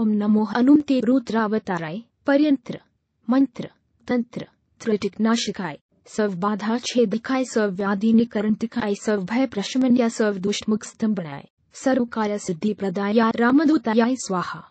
ओम नमो हनुमते रुद्रावताराय पर्यंत्र मंत्र, तंत्र त्रिटिक नाशिकाय सर्व बाधा छेदिकाय सर्व व्याधि निकरणतिकाय सर्व भय प्रशमन या सर्व दुष्ट मुख स्तंभनाय सर्व कार्य सिद्धि प्रदाय रामदूताय, स्वाहा।